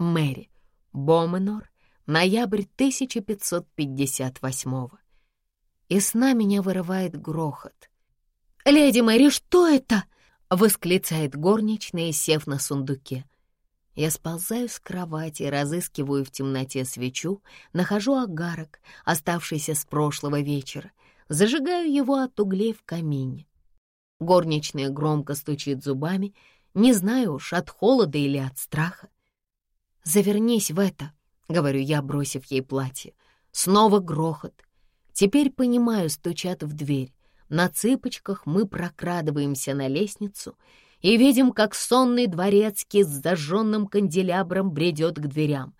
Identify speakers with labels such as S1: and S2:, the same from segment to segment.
S1: Мэри, Боменор, ноябрь 1558 И сна меня вырывает грохот. «Леди Мэри, что это?» — восклицает горничная, сев на сундуке. Я сползаю с кровати, разыскиваю в темноте свечу, нахожу огарок, оставшийся с прошлого вечера, зажигаю его от углей в камине. Горничная громко стучит зубами, не знаю уж, от холода или от страха. «Завернись в это», — говорю я, бросив ей платье. Снова грохот. Теперь, понимаю, стучат в дверь. На цыпочках мы прокрадываемся на лестницу и видим, как сонный дворецкий с зажженным канделябром бредет к дверям.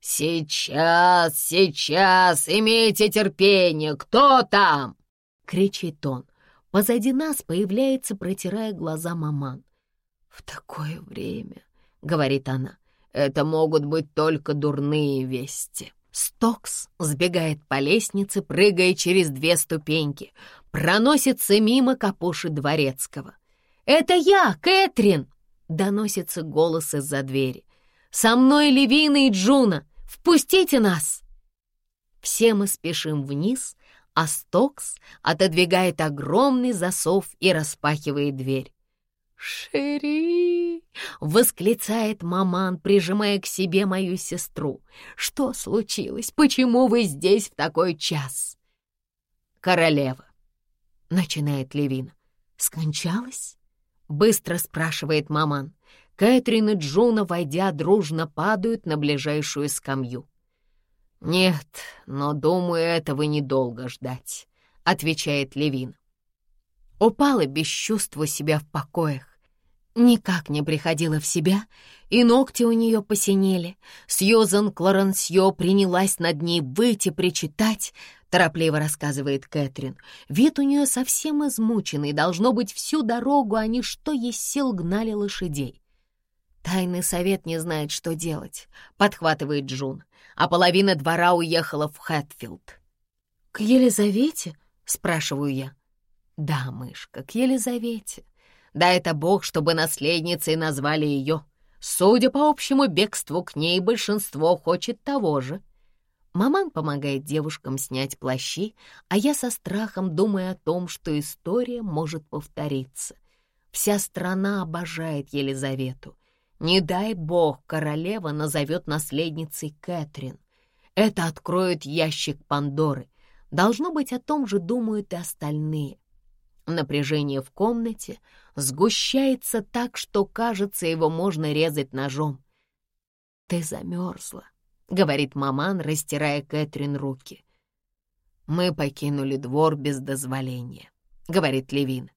S1: «Сейчас, сейчас, имейте терпение! Кто там?» — кричит он. Позади нас появляется, протирая глаза маман. «В такое время», — говорит она, — «это могут быть только дурные вести». Стокс сбегает по лестнице, прыгая через две ступеньки, проносится мимо копуши дворецкого. «Это я, Кэтрин!» — доносится голос из-за двери. «Со мной Левина и Джуна! Впустите нас!» Все мы спешим вниз, а Стокс отодвигает огромный засов и распахивает дверь. «Chérie!» — восклицает маман, прижимая к себе мою сестру. «Что случилось? Почему вы здесь в такой час?» «Королева», — начинает Левина. «Скончалась?» — быстро спрашивает маман. Кэтрин и Джуна, войдя, дружно падают на ближайшую скамью. «Нет, но, думаю, этого недолго ждать», — отвечает Левин. Упала без чувства себя в покоях. Никак не приходила в себя, и ногти у нее посинели. Сьюзан Клоренсье принялась над ней выйти, причитать, торопливо рассказывает Кэтрин. Вид у нее совсем измученный, должно быть, всю дорогу они что есть сил гнали лошадей. Тайный совет не знает, что делать, подхватывает Джун а половина двора уехала в Хэтфилд. «К Елизавете?» — спрашиваю я. «Да, мышка, к Елизавете. Да это бог, чтобы наследницей назвали ее. Судя по общему бегству к ней, большинство хочет того же». Маман помогает девушкам снять плащи, а я со страхом думаю о том, что история может повториться. Вся страна обожает Елизавету, не дай бог королева назовет наследницей Кэтрин. Это откроет ящик Пандоры. Должно быть, о том же думают и остальные. Напряжение в комнате сгущается так, что, кажется, его можно резать ножом. «Ты замерзла», — говорит маман, растирая Кэтрин руки. «Мы покинули двор без дозволения», — говорит Левин.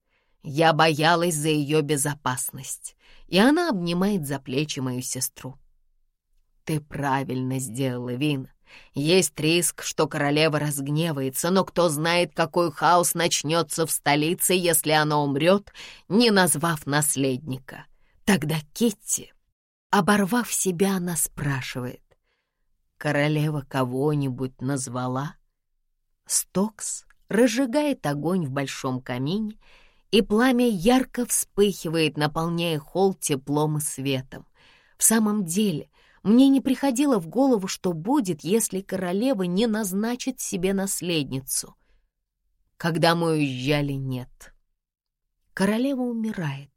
S1: «Я боялась за ее безопасность и она обнимает за плечи мою сестру. «Ты правильно сделала, Вин. Есть риск, что королева разгневается, но кто знает, какой хаос начнется в столице, если она умрет, не назвав наследника. Тогда Китти, оборвав себя, она спрашивает, «Королева кого-нибудь назвала?» Стокс разжигает огонь в большом камине и пламя ярко вспыхивает, наполняя холл теплом и светом. В самом деле, мне не приходило в голову, что будет, если королева не назначит себе наследницу. Когда мы уезжали, нет. Королева умирает.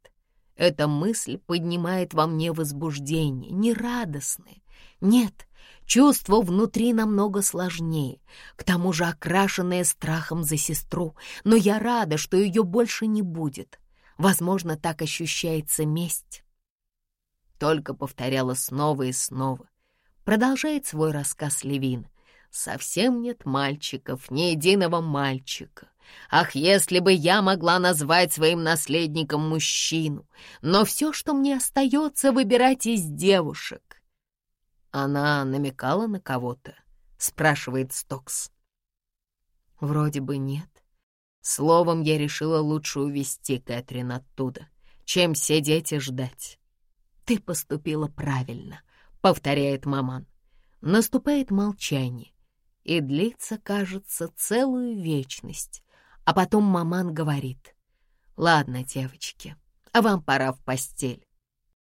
S1: Эта мысль поднимает во мне возбуждение, нерадостное. Нет, Чувство внутри намного сложнее, к тому же окрашенное страхом за сестру, но я рада, что ее больше не будет. Возможно, так ощущается месть. Только повторяла снова и снова. Продолжает свой рассказ Левин. Совсем нет мальчиков, ни единого мальчика. Ах, если бы я могла назвать своим наследником мужчину! Но все, что мне остается, выбирать из девушек. «Она намекала на кого-то?» — спрашивает Стокс. «Вроде бы нет. Словом, я решила лучше увести Кэтрин оттуда, чем сидеть и ждать». «Ты поступила правильно», — повторяет маман. Наступает молчание, и длится, кажется, целую вечность. А потом маман говорит, «Ладно, девочки, а вам пора в постель».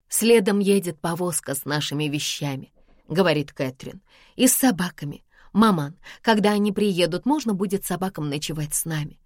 S1: Следом едет повозка с нашими вещами, говорит Кэтрин, и с собаками. «Маман, когда они приедут, можно будет собакам ночевать с нами».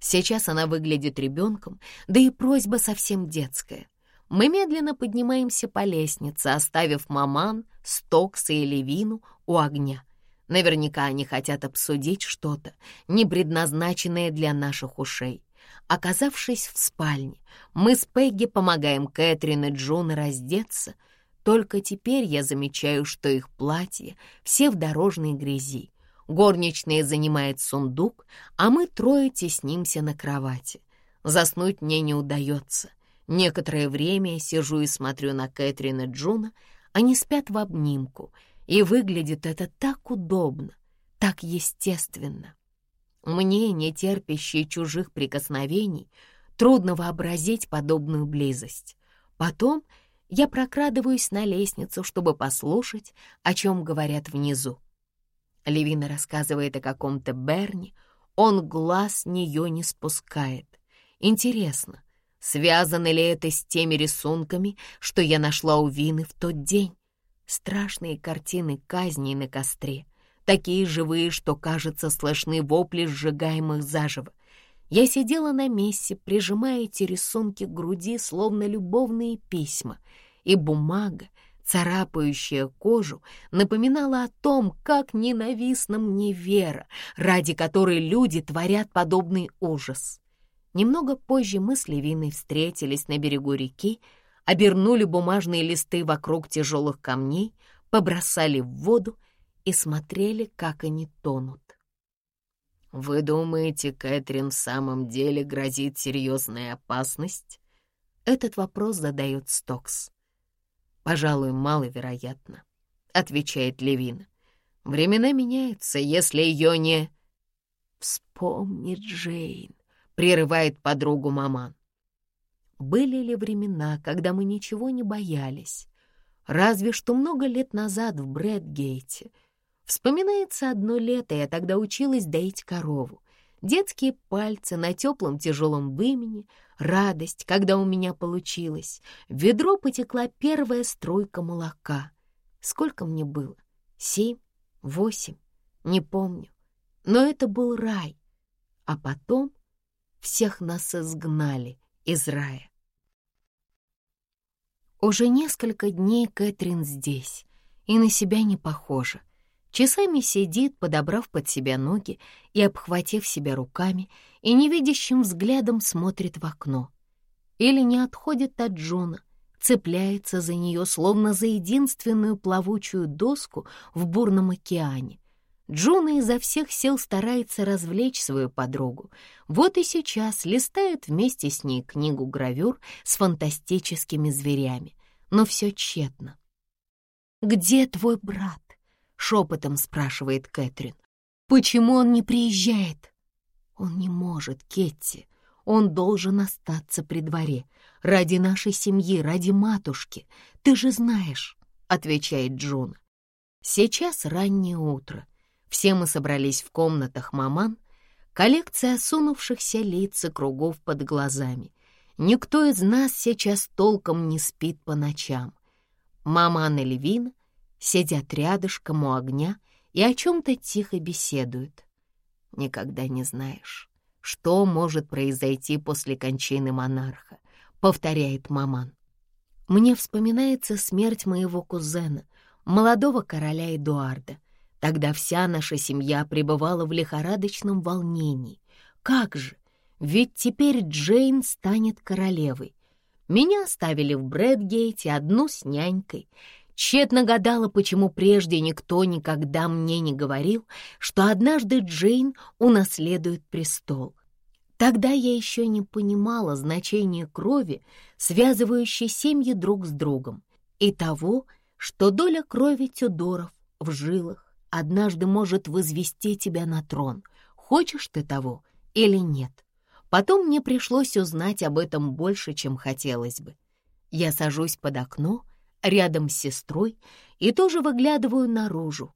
S1: Сейчас она выглядит ребенком, да и просьба совсем детская. Мы медленно поднимаемся по лестнице, оставив маман, Стокса и Левину у огня. Наверняка они хотят обсудить что-то, не предназначенное для наших ушей. Оказавшись в спальне, мы с Пегги помогаем Кэтрин и Джуну раздеться. Только теперь я замечаю, что их платья все в дорожной грязи. Горничная занимает сундук, а мы трое теснимся на кровати. Заснуть мне не удается. Некоторое время сижу и смотрю на Кэтрин и Джуна. Они спят в обнимку, и выглядит это так удобно, так естественно. Мне, не терпящей чужих прикосновений, трудно вообразить подобную близость. Потом я прокрадываюсь на лестницу, чтобы послушать, о чем говорят внизу. Левина рассказывает о каком-то Берне, он глаз с нее не спускает. Интересно, связано ли это с теми рисунками, что я нашла у Вины в тот день? Страшные картины казней на костре — такие живые, что, кажется, слышны вопли сжигаемых заживо. Я сидела на месте, прижимая эти рисунки к груди, словно любовные письма, и бумага, царапающая кожу, напоминала о том, как ненавистна мне вера, ради которой люди творят подобный ужас. Немного позже мы с Левиной встретились на берегу реки, обернули бумажные листы вокруг тяжелых камней, побросали в воду и смотрели, как они тонут. «Вы думаете, Кэтрин в самом деле грозит серьезная опасность?» Этот вопрос задает Стокс. «Пожалуй, маловероятно», — отвечает Левина. «Времена меняются, если ее не...» «Вспомни, Джейн», — прерывает подругу маман. Были ли времена, когда мы ничего не боялись? Разве что много лет назад в Брэдгейте — Вспоминается одно лето, я тогда училась доить корову. Детские пальцы на теплом тяжелом вымени, радость, когда у меня получилось. В ведро потекла первая струйка молока. Сколько мне было? Семь? Восемь? Не помню. Но это был рай. А потом всех нас изгнали из рая. Уже несколько дней Кэтрин здесь, и на себя не похожа. Часами сидит, подобрав под себя ноги и обхватив себя руками, и невидящим взглядом смотрит в окно. Или не отходит от Джона, цепляется за нее, словно за единственную плавучую доску в бурном океане. Джуна изо всех сил старается развлечь свою подругу. Вот и сейчас листает вместе с ней книгу гравюр с фантастическими зверями. Но все тщетно. «Где твой брат?» шепотом спрашивает Кэтрин. «Почему он не приезжает?» «Он не может, Кетти. Он должен остаться при дворе. Ради нашей семьи, ради матушки. Ты же знаешь», — отвечает Джун. Сейчас раннее утро. Все мы собрались в комнатах маман. Коллекция осунувшихся лиц и кругов под глазами. Никто из нас сейчас толком не спит по ночам. Маман и Левина сидят рядышком у огня и о чем-то тихо беседуют. Никогда не знаешь, что может произойти после кончины монарха, повторяет маман. Мне вспоминается смерть моего кузена, молодого короля Эдуарда. Тогда вся наша семья пребывала в лихорадочном волнении. Как же? Ведь теперь Джейн станет королевой. Меня оставили в Брэдгейте одну с нянькой — Тщетно гадала, почему прежде никто никогда мне не говорил, что однажды Джейн унаследует престол. Тогда я еще не понимала значения крови, связывающей семьи друг с другом, и того, что доля крови Тюдоров в жилах однажды может возвести тебя на трон, хочешь ты того или нет. Потом мне пришлось узнать об этом больше, чем хотелось бы. Я сажусь под окно — рядом с сестрой и тоже выглядываю наружу.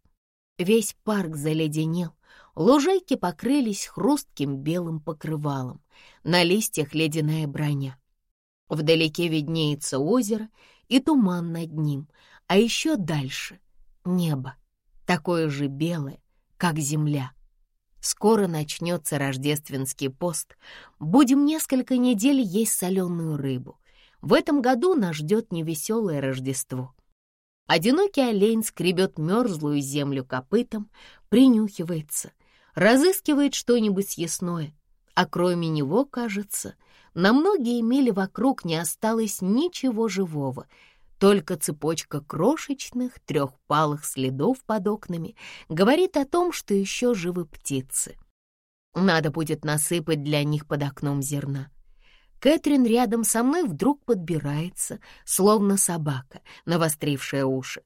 S1: Весь парк заледенел, лужайки покрылись хрустким белым покрывалом, на листьях ледяная броня. Вдалеке виднеется озеро, и туман над ним, а еще дальше — небо, такое же белое, как земля. Скоро начнется рождественский пост. Будем несколько недель есть соленую рыбу. В этом году нас ждет невеселое Рождество. Одинокий олень скребет мерзлую землю копытом, принюхивается, разыскивает что-нибудь съестное, а кроме него, кажется, на многие мили вокруг не осталось ничего живого, только цепочка крошечных трехпалых следов под окнами говорит о том, что еще живы птицы. Надо будет насыпать для них под окном зерна. Кэтрин рядом со мной вдруг подбирается, словно собака, навострившая уши.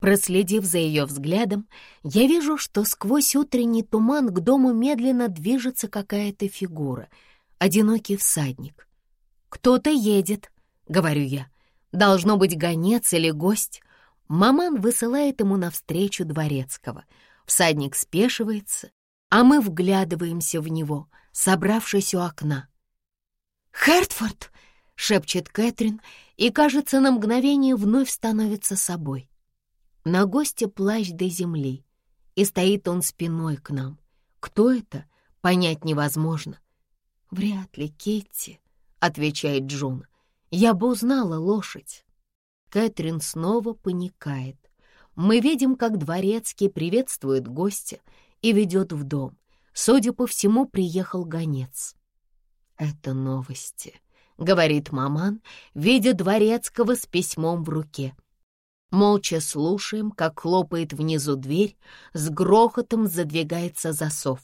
S1: Проследив за ее взглядом, я вижу, что сквозь утренний туман к дому медленно движется какая-то фигура, одинокий всадник. «Кто-то едет», — говорю я. «Должно быть гонец или гость». Маман высылает ему навстречу дворецкого. Всадник спешивается, а мы вглядываемся в него, собравшись у окна. «Хертфорд!» — шепчет Кэтрин, и, кажется, на мгновение вновь становится собой. На госте плащ до земли, и стоит он спиной к нам. Кто это, понять невозможно. «Вряд ли Кетти», — отвечает Джун. «Я бы узнала лошадь». Кэтрин снова паникает. Мы видим, как дворецкий приветствует гостя и ведет в дом. Судя по всему, приехал гонец. «Это новости», — говорит маман, видя дворецкого с письмом в руке. Молча слушаем, как хлопает внизу дверь, с грохотом задвигается засов.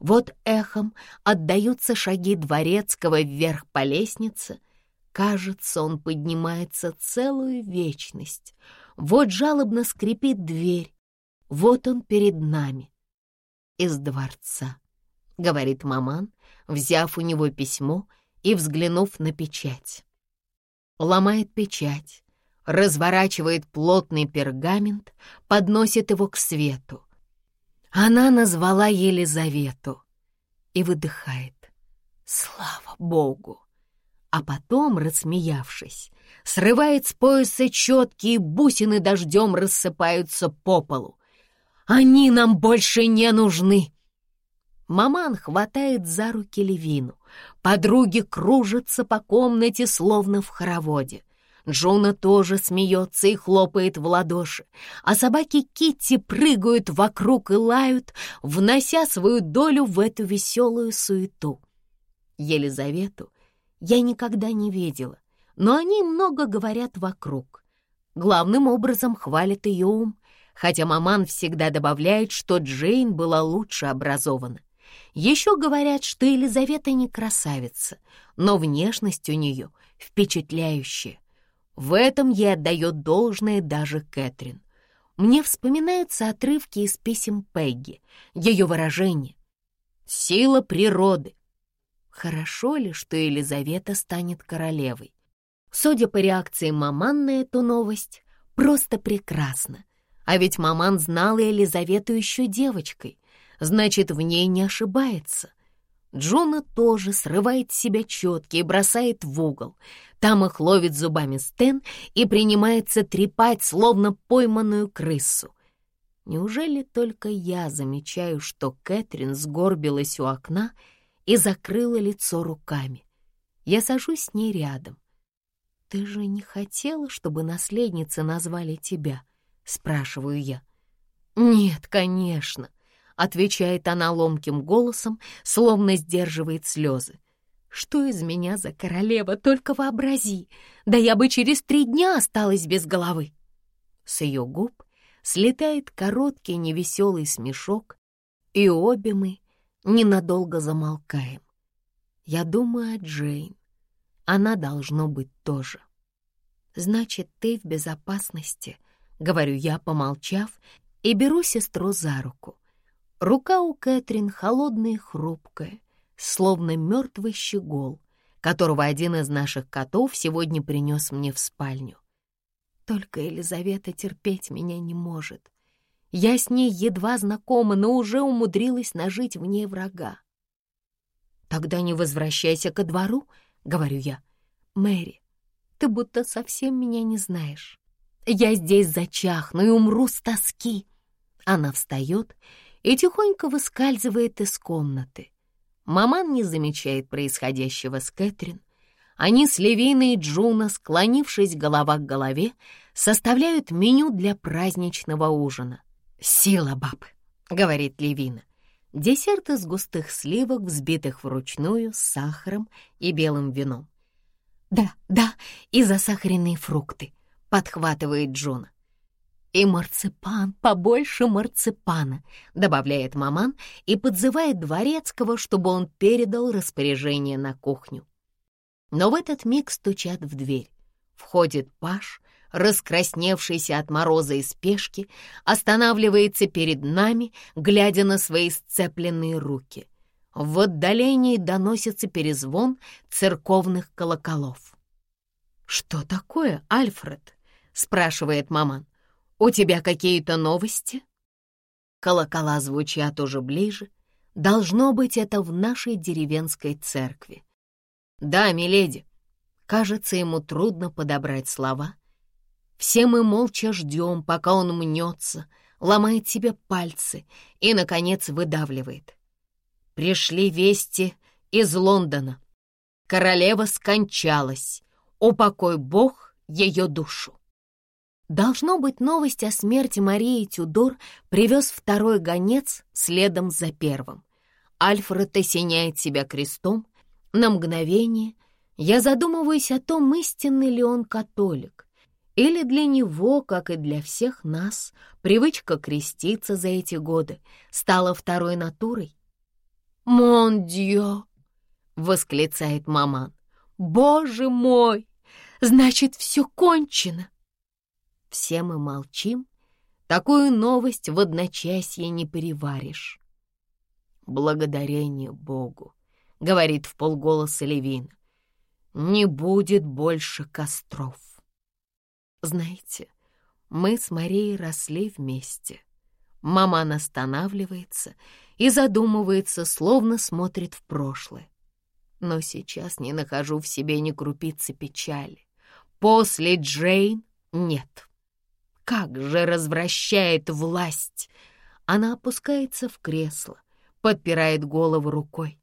S1: Вот эхом отдаются шаги дворецкого вверх по лестнице. Кажется, он поднимается целую вечность. Вот жалобно скрипит дверь. Вот он перед нами. Из дворца, — говорит маман, взяв у него письмо и взглянув на печать. Ломает печать, разворачивает плотный пергамент, подносит его к свету. Она назвала Елизавету и выдыхает. Слава Богу! А потом, рассмеявшись, срывает с пояса четкие бусины дождем рассыпаются по полу. Они нам больше не нужны. Маман хватает за руки Левину. Подруги кружатся по комнате, словно в хороводе. Джона тоже смеется и хлопает в ладоши, а собаки Китти прыгают вокруг и лают, внося свою долю в эту веселую суету. Елизавету я никогда не видела, но они много говорят вокруг. Главным образом хвалят ее ум, хотя маман всегда добавляет, что Джейн была лучше образована. Еще говорят, что Елизавета не красавица, но внешность у нее впечатляющая. В этом ей отдает должное даже Кэтрин. Мне вспоминаются отрывки из писем Пегги, ее выражение. «Сила природы». Хорошо ли, что Елизавета станет королевой? Судя по реакции маман на эту новость, просто прекрасно. А ведь маман знала Елизавету еще девочкой значит, в ней не ошибается. Джона тоже срывает с себя четки и бросает в угол. Там их ловит зубами Стэн и принимается трепать, словно пойманную крысу. Неужели только я замечаю, что Кэтрин сгорбилась у окна и закрыла лицо руками? Я сажусь с ней рядом. «Ты же не хотела, чтобы наследницы назвали тебя?» — спрашиваю я. «Нет, конечно», — отвечает она ломким голосом, словно сдерживает слезы. «Что из меня за королева, только вообрази! Да я бы через три дня осталась без головы!» С ее губ слетает короткий невеселый смешок, и обе мы ненадолго замолкаем. Я думаю о Джейн. Она должно быть тоже. «Значит, ты в безопасности», — говорю я, помолчав, и беру сестру за руку. Рука у Кэтрин холодная и хрупкая, словно мертвый щегол, которого один из наших котов сегодня принес мне в спальню. Только Елизавета терпеть меня не может. Я с ней едва знакома, но уже умудрилась нажить в ней врага. «Тогда не возвращайся ко двору», — говорю я. «Мэри, Ты будто совсем меня не знаешь. Я здесь зачахну и умру с тоски. Она встает и тихонько выскальзывает из комнаты. Маман не замечает происходящего с Кэтрин. Они с Левиной и Джуна, склонившись голова к голове, составляют меню для праздничного ужина. «Силлабаб», — говорит Левина. Десерт из густых сливок, взбитых вручную, с сахаром и белым вином. «Да, да, и засахаренные фрукты», — подхватывает Джуна. «И марципан, побольше марципана», — добавляет маман и подзывает дворецкого, чтобы он передал распоряжение на кухню. Но в этот миг стучат в дверь. Входит Паш, раскрасневшийся от мороза и спешки, останавливается перед нами, глядя на свои сцепленные руки. В отдалении доносится перезвон церковных колоколов. «Что такое, Альфред?» — спрашивает маман. «У тебя какие-то новости?» Колокола звучат уже ближе. Должно быть, это в нашей деревенской церкви. «Да, миледи». Кажется, ему трудно подобрать слова. Все мы молча ждем, пока он мнется, ломает себе пальцы и, наконец, выдавливает. Пришли вести из Лондона. Королева скончалась. Упокой Бог ее душу. Должно быть, новость о смерти Марии Тюдор привез второй гонец следом за первым. Альфред осеняет себя крестом. На мгновение я задумываюсь о том, истинный ли он католик. Или для него, как и для всех нас, привычка креститься за эти годы стала второй натурой? «Мон дьё!» — восклицает маман. «Боже мой! Значит, все кончено!» Все мы молчим. Такую новость в одночасье не переваришь. «Благодарение Богу!» — говорит в полголоса Левин. «Не будет больше костров!» Знаете, мы с Марией росли вместе. Маман останавливается и задумывается, словно смотрит в прошлое. Но сейчас не нахожу в себе ни крупицы печали. После Джейн нет. Как же развращает власть! Она опускается в кресло, подпирает голову рукой.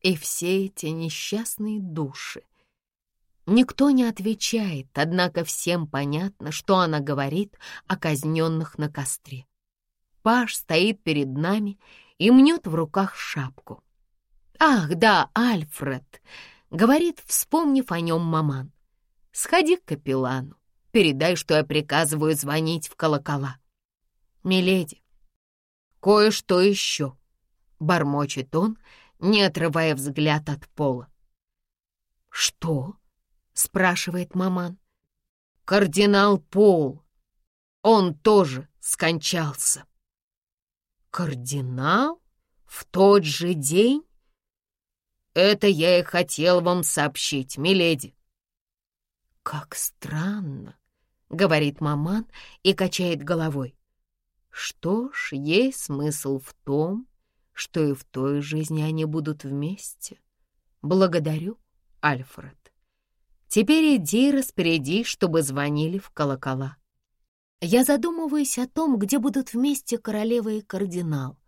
S1: И все эти несчастные души — Никто не отвечает, однако всем понятно, что она говорит о казненных на костре. Паш стоит перед нами и мнет в руках шапку. «Ах, да, Альфред!» — говорит, вспомнив о нем маман. «Сходи к капеллану, передай, что я приказываю звонить в колокола». «Миледи, кое-что еще», — бормочет он, не отрывая взгляд от пола. «Что?» Спрашивает маман. Кардинал Пол. Он тоже скончался. Кардинал? В тот же день? Это я и хотел вам сообщить, миледи. Как странно, говорит маман и качает головой. Что ж, есть смысл в том, что и в той жизни они будут вместе. Благодарю, Альфред. Теперь иди распоряди, чтобы звонили в колокола. Я задумываюсь о том, где будут вместе королева и кардинал.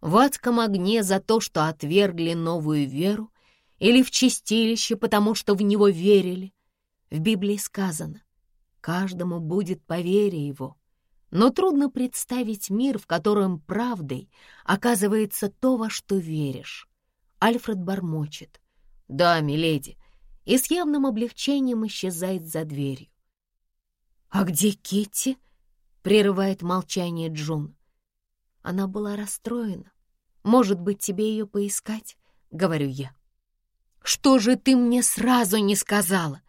S1: В адском огне за то, что отвергли новую веру, или в чистилище, потому что в него верили. В Библии сказано, каждому будет по вере его. Но трудно представить мир, в котором правдой оказывается то, во что веришь. Альфред бормочет. «Да, миледи, и с явным облегчением исчезает за дверью. «А где Китти?» — прерывает молчание Джун. Она была расстроена. «Может быть, тебе ее поискать?» — говорю я. «Что же ты мне сразу не сказала?»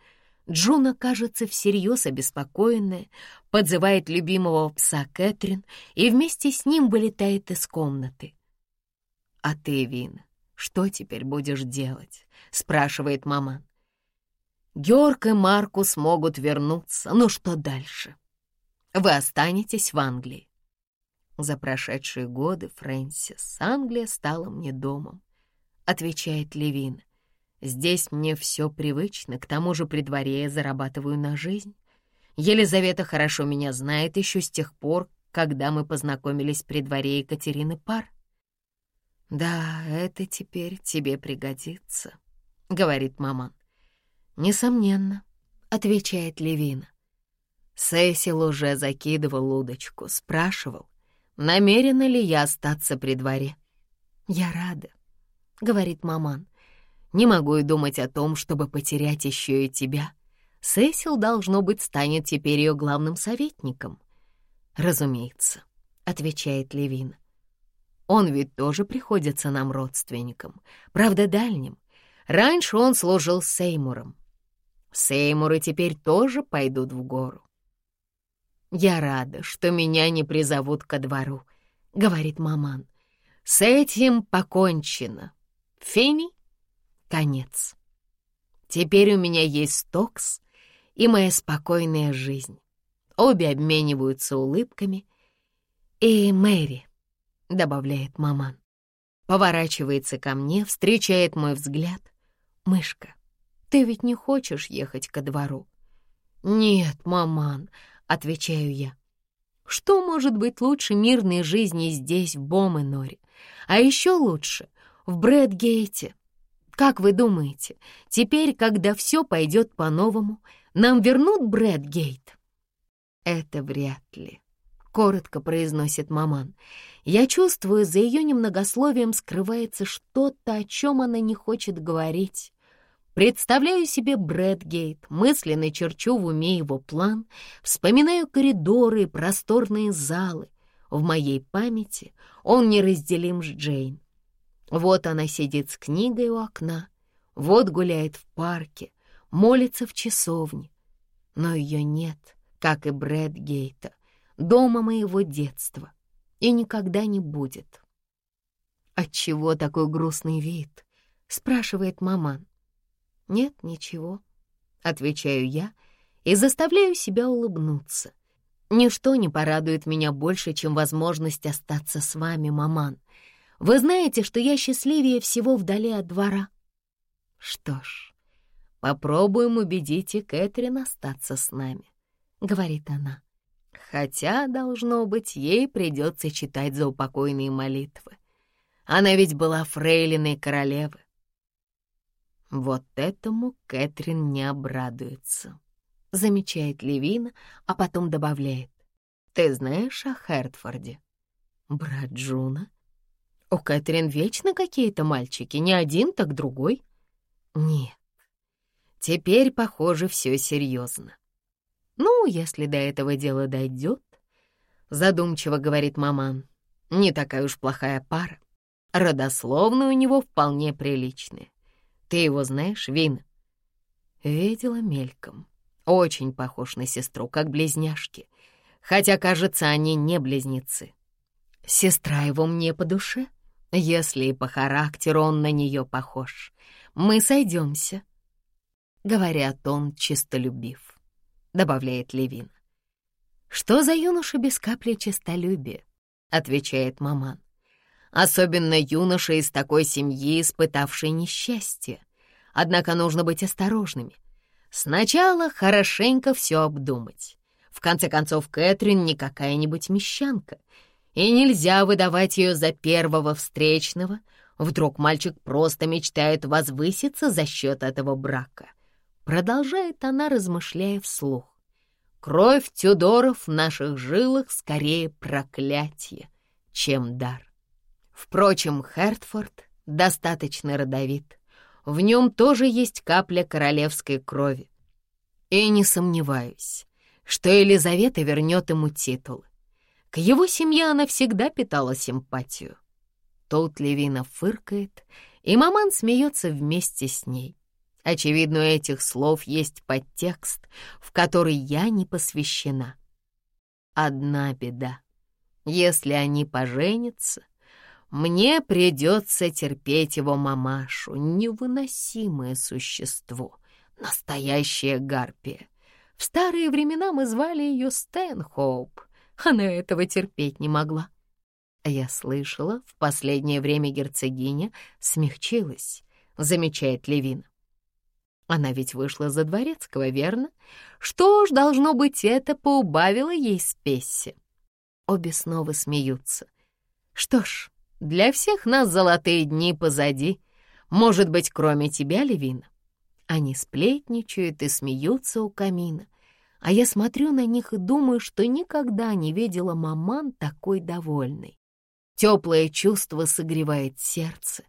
S1: Джуна, кажется, всерьез обеспокоенная, подзывает любимого пса Кэтрин и вместе с ним вылетает из комнаты. «А ты, Вин, что теперь будешь делать?» — спрашивает мама. Георг и Маркус могут вернуться. Ну что дальше? Вы останетесь в Англии. За прошедшие годы, Фрэнсис, Англия стала мне домом, отвечает Левин. Здесь мне все привычно, к тому же при дворе я зарабатываю на жизнь. Елизавета хорошо меня знает еще с тех пор, когда мы познакомились при дворе Екатерины Пар. «Да, это теперь тебе пригодится», — говорит мама. «Несомненно», — отвечает Левина. Сесил уже закидывал удочку, спрашивал, намерена ли я остаться при дворе. «Я рада», — говорит маман. «Не могу и думать о том, чтобы потерять еще и тебя. Сесил, должно быть, станет теперь ее главным советником». «Разумеется», — отвечает Левин. «Он ведь тоже приходится нам родственником, правда, дальним. Раньше он служил Сеймуром. Сеймуры теперь тоже пойдут в гору. «Я рада, что меня не призовут ко двору», — говорит маман. «С этим покончено. Фини — конец. Теперь у меня есть Стокс и моя спокойная жизнь. Обе обмениваются улыбками. И Мэри, — добавляет маман, поворачивается ко мне, встречает мой взгляд. «Мышка, ты ведь не хочешь ехать ко двору?» «Нет, маман», — отвечаю я. «Что может быть лучше мирной жизни здесь, в Боменоре? А еще лучше в Брэдгейте. Как вы думаете, теперь, когда все пойдет по-новому, нам вернут Брэдгейт?» «Это вряд ли», — коротко произносит маман. «Я чувствую, за ее немногословием скрывается что-то, о чем она не хочет говорить. Представляю себе Брэдгейт, мысленно черчу в уме его план, вспоминаю коридоры и просторные залы. В моей памяти он неразделим с Джейн. Вот она сидит с книгой у окна, вот гуляет в парке, молится в часовне. Но ее нет, как и Брэдгейта, дома моего детства, и никогда не будет. «Отчего такой грустный вид?» — спрашивает маман. «Нет, ничего», — отвечаю я и заставляю себя улыбнуться. «Ничто не порадует меня больше, чем возможность остаться с вами, маман. Вы знаете, что я счастливее всего вдали от двора». «Что ж, попробуем убедить и Кэтрин остаться с нами», — говорит она. «Хотя, должно быть, ей придется читать заупокойные молитвы. Она ведь была фрейлиной королевы. Вот этому Кэтрин не обрадуется, замечает Левина, а потом добавляет. Ты знаешь о Хертфорде? Брат Джуна? У Кэтрин вечно какие-то мальчики, не один, так другой. Нет, теперь, похоже, все серьезно. Ну, если до этого дела дойдет, задумчиво говорит маман, не такая уж плохая пара. Родословная у него вполне приличная. Ты его знаешь, Вин?» Видела мельком. Очень похож на сестру, как близняшки. Хотя, кажется, они не близнецы. Сестра его мне по душе, если и по характеру он на нее похож. Мы сойдемся. Говорят, он чистолюбив, добавляет Левин. Что за юноша без капли честолюбия? отвечает маман особенно юноша из такой семьи, испытавший несчастье. Однако нужно быть осторожными. Сначала хорошенько все обдумать. В конце концов, Кэтрин не какая-нибудь мещанка, и нельзя выдавать ее за первого встречного. Вдруг мальчик просто мечтает возвыситься за счет этого брака. Продолжает она, размышляя вслух. Кровь Тюдоров в наших жилах скорее проклятие, чем дар. Впрочем, Хертфорд достаточно родовит. В нем тоже есть капля королевской крови. И не сомневаюсь, что Елизавета вернет ему титул. К его семье она всегда питала симпатию. Тут Левина фыркает, и маман смеется вместе с ней. Очевидно, у этих слов есть подтекст, в который я не посвящена. Одна беда. Если они поженятся, мне придется терпеть его мамашу, невыносимое существо, настоящая гарпия. В старые времена мы звали ее Стэнхоуп. Она этого терпеть не могла. Я слышала, в последнее время герцогиня смягчилась, замечает Левин. Она ведь вышла за дворецкого, верно? Что ж, должно быть, это поубавило ей спеси. Обе снова смеются. Что ж, для всех нас золотые дни позади. Может быть, кроме тебя, Левина. Они сплетничают и смеются у камина. А я смотрю на них и думаю, что никогда не видела маман такой довольной. Теплое чувство согревает сердце,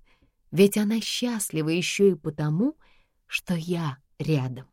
S1: ведь она счастлива еще и потому, что я рядом.